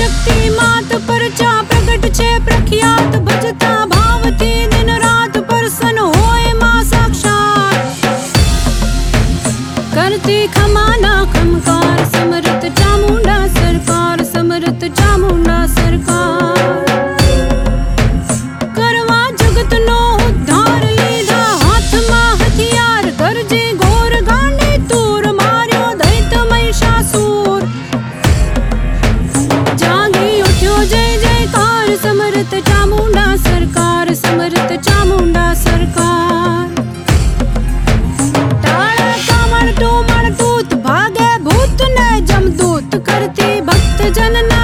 शक्ति मात परचा प्रगट छे प्रख्यात na na na.